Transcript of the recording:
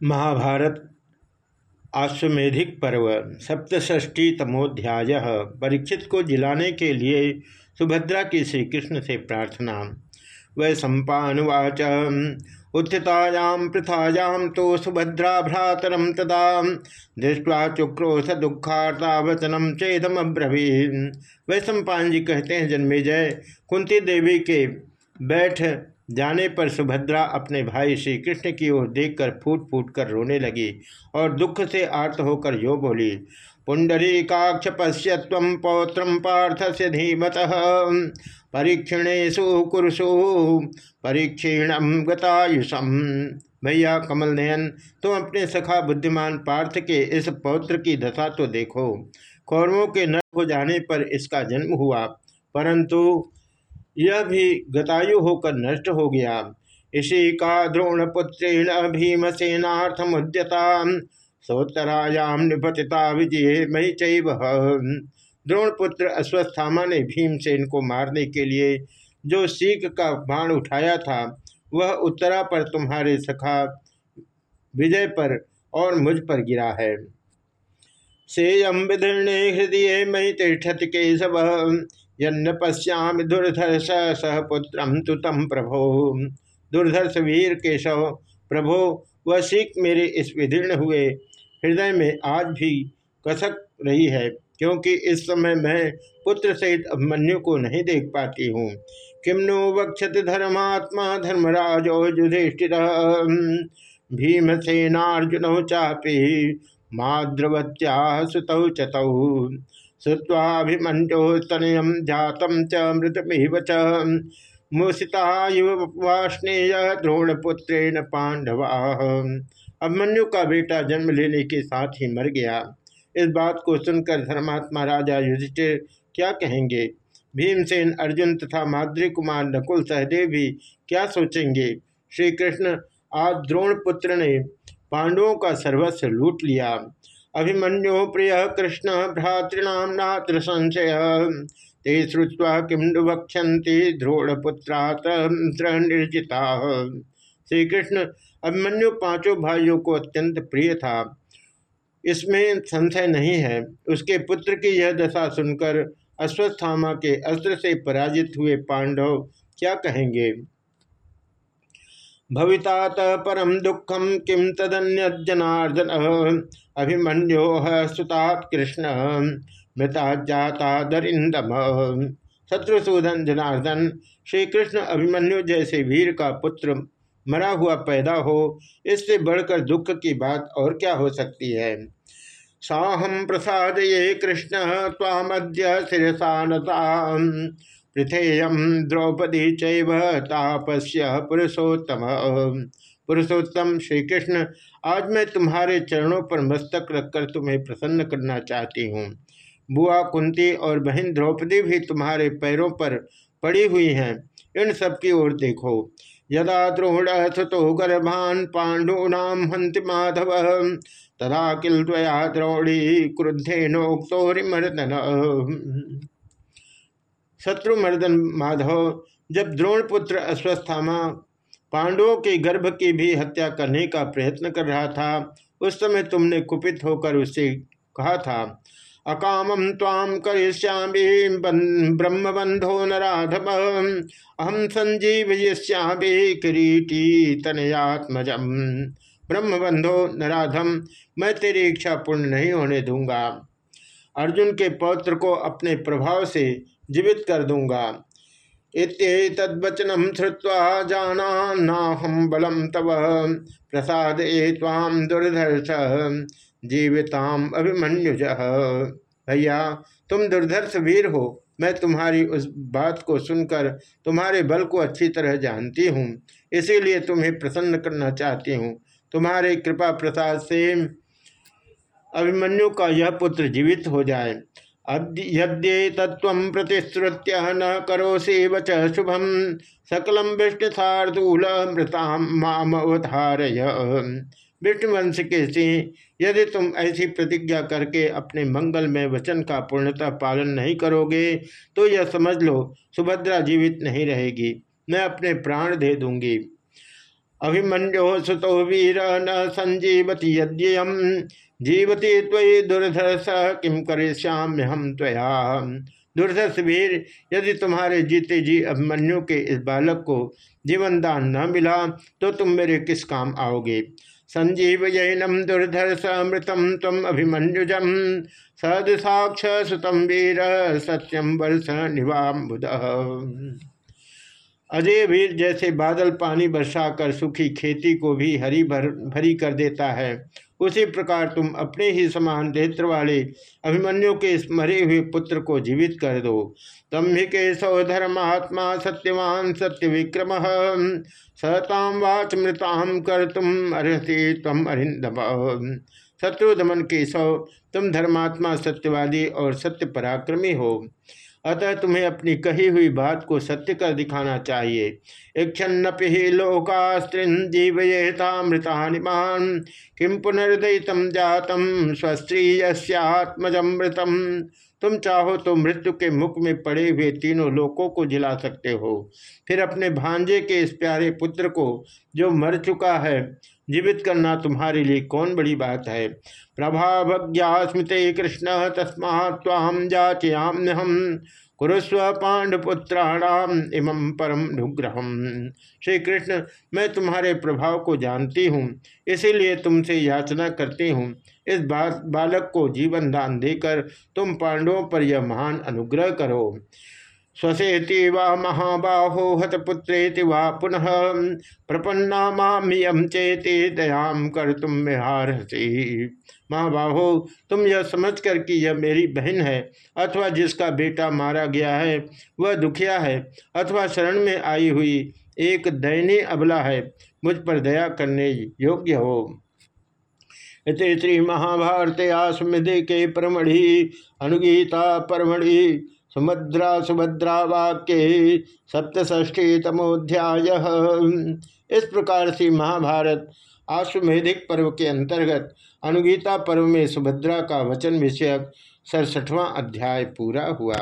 महाभारत आश्वेधिक पर्व सप्तष्टी तमोध्याय परीक्षित को जिलाने के लिए सुभद्रा की श्री कृष्ण से प्रार्थना। वै सम्पावाच उत्थितायां पृथायां तो सुभद्रा भ्रातरम तदा दृष्टवा चुक्रोश दुखार्ता वचनम चेदमब्रवीन वै सम्पान जी कहते हैं, जन्मे जय। कुंती देवी के बैठ जाने पर सुभद्रा अपने भाई श्री कृष्ण की ओर देखकर फूट फूट कर रोने लगी और दुख से आर्त होकर यो बोली पुंडरी काक्ष पश्य तम पौत्र पार्थ से धीमत। परीक्षणेशु कुरुषु परीक्षीण गतायुषम। भैया कमल नयन तुम अपने सखा बुद्धिमान पार्थ के इस पौत्र की दशा तो देखो। कौरवों के न हो जाने पर इसका जन्म हुआ। परंतु यह भी गतायु होकर नष्ट हो गया। इसी का द्रोण पुत्रेण भीमसेनाथमुद्यता सोत्तरायाम निपतिता विजय मई चैव द्रोण पुत्र अश्वस्थामा ने भीमसेन को मारने के लिए जो सीख का बाण उठाया था, वह उत्तरा पर तुम्हारे सखा विजय पर और मुझ पर गिरा है। सेयम विदीर्णे हृदय मई तिष्ठत केशव यन्न पश्याम दुर्धर्ष सह पुत्र प्रभो। दुर्धर्ष वीर केशव, प्रभो, वह सीख मेरे इस विदीर्ण हुए हृदय में आज भी कसक रही है, क्योंकि इस समय मैं पुत्र सहित अभिमन्यु को नहीं देख पाती हूँ। किम नो वक्षत धर्मात्मा धर्मराजो युधिष्ठिर। भीमसेनार्जुन चापी माद्रवत्या सुतौ चतौ। श्रुवाभिमंजोस्तनयम जातम च मृतमिव च। मुसितायुवाष्णेय द्रोणपुत्रेण पांडवा अभिमन्यु का बेटा जन्म लेने के साथ ही मर गया। इस बात को सुनकर धर्मात्मा राजा युधिष्ठिर क्या कहेंगे? भीमसेन, अर्जुन तथा माद्री कुमार नकुल सहदेव भी क्या सोचेंगे? श्री कृष्ण आज द्रोण पुत्र ने पांडवों का सर्वस्व लूट लिया। अभिमन्यु प्रिय कृष्ण भ्रातृणाम नात्र संशय। ते श्रुवा किम वक्षंति द्रोणपुत्रात्र निर्जिता श्री कृष्ण अभिमन्यु पाँचों भाइयों को अत्यंत प्रिय था। इसमें संशय नहीं है। उसके पुत्र की यह दशा सुनकर अश्वस्थामा के अस्त्र से पराजित हुए पांडव क्या कहेंगे? भवितात परम दुखम किम तदन्य जनार्दन अभिमन्यो सुतात कृष्ण, मृता जाता दरिंदम। शत्रुसूदन जनार्दन श्री कृष्ण अभिमन्यु जैसे वीर का पुत्र मरा हुआ पैदा हो, इससे बढ़कर दुख की बात और क्या हो सकती है? साहम प्रसाद ये कृष्ण तामद्य शिरसानता पृथेयम द्रौपदी चापस्य पुरुषोत्तम। पुरुषोत्तम श्री कृष्ण आज मैं तुम्हारे चरणों पर मस्तक रखकर तुम्हें प्रसन्न करना चाहती हूँ। बुआ कुंती और बहन द्रौपदी भी तुम्हारे पैरों पर पड़ी हुई हैं। इन सब की ओर देखो। यदा द्रोण सुतो गर्भान पांडूनाम हंति माधव, तदा किल द्रोणी क्रुद्धे नोक्तोरिमर्दन शत्रुमर्दन माधव, जब द्रोणपुत्र अश्वस्थामा पांडवों के गर्भ की भी हत्या करने का प्रयत्न कर रहा था, उस समय तुमने कुपित होकर उससे कहा था अकामम ताम करिष्यामी ब्रह्म बंधो नाधव अहम संजीवयिष्यामी किरीटी तनयात्मजम। ब्रह्म बंधो नराधम, मैं तेरी इच्छा पूर्ण नहीं होने दूँगा अर्जुन के पौत्र को अपने प्रभाव से जीवित कर दूँगा। इतवचनम श्रुवा जाना नाहम बलम तव। प्रसाद ए ताम दुर्धर्ष जीविताम अभिमन्युज। भैया, तुम दुर्धर्ष वीर हो। मैं तुम्हारी उस बात को सुनकर तुम्हारे बल को अच्छी तरह जानती हूँ। इसीलिए तुम्हें प्रसन्न करना चाहती हूँ। तुम्हारे कृपा प्रसाद से अभिमन्यु का यह पुत्र जीवित हो जाए। यद्ये तत्व प्रतिश्रुत्य न करोसी वच शुभम सकलम विष्णुथार्दूल मृताम माम अवधारय। विष्णुवंश के सिंह यदि तुम ऐसी प्रतिज्ञा करके अपने मंगल में वचन का पूर्णतः पालन नहीं करोगे तो यह समझ लो, सुभद्रा जीवित नहीं रहेगी। मैं अपने प्राण दे दूँगी। अभिमन्यो सुतो वीर न संजीवती यद्यम जीवती त्वयि दुर्धर्ष किम करे हम त्वया? दुर्धर्ष वीर, यदि तुम्हारे जीते जी अभिमन्यु के इस बालक को जीवन दान न मिला तो तुम मेरे किस काम आओगे? संजीव जैनम दुर्धर्ष मृतम तम अभिमन्युजम। सदसाक्ष सुतम वीर सत्यम वर्ष निवाबुद अजय वीर जैसे बादल पानी बरसा कर सुखी खेती को भी हरी भर, भरी कर देता है। उसी प्रकार तुम अपने ही समान नेत्र वाले अभिमन्यु के इस मरे हुए पुत्र को जीवित कर दो। तम ही के सौधर्मात्मा सत्यवान सत्य विक्रम सताम वाच मृताम कर तुम अर्ति तम अरिंदम शत्रुदमन के सौ तुम धर्मात्मा सत्यवादी और सत्य पराक्रमी हो। अतः तुम्हें अपनी कही हुई बात को सत्य कर दिखाना चाहिए। इक्षन्नपि लोकास्त्रिंजीवयेतामृतानिमान किम पुनर्दयितम जातम स्वस्त्रीयस्यात्मजमृतम। तुम चाहो तो मृत्यु के मुख में पड़े हुए तीनों लोकों को जिला सकते हो। फिर अपने भांजे के इस प्यारे पुत्र को, जो मर चुका है, जीवित करना तुम्हारे लिए कौन बड़ी बात है? प्रभावज्ञास्मृत कृष्ण तस्मा ताम जाचयाम्य हम कुरुस्व पांडपुत्राणाम इमं परम नुग्रहम। श्री कृष्ण मैं तुम्हारे प्रभाव को जानती हूँ, इसीलिए तुमसे याचना करती हूँ। इस बात, बालक को जीवन दान देकर तुम पांडवों पर यह महान अनुग्रह करो। स्वसेति वा महाबाहो हतपुत्रेति वा पुनः प्रपन्ना मामियम चेते दयाम कर तुम विहारसी महाबाहो, तुम यह समझ कर कि यह मेरी बहन है अथवा जिसका बेटा मारा गया है, वह दुखिया है अथवा शरण में आई हुई एक दयनीय अबला है, मुझ पर दया करने योग्य हो। इत श्री महाभारत आस्मृति के परमढ़ि, अनुगीता परमढ़ि। सुभद्रा सुभद्रा वाक्य सप्तष्ठी तमोध्याय इस प्रकार से महाभारत आश्वेधिक पर्व के अंतर्गत अनुगीता पर्व में सुभद्रा का वचन विषयक सड़सठवां अध्याय पूरा हुआ।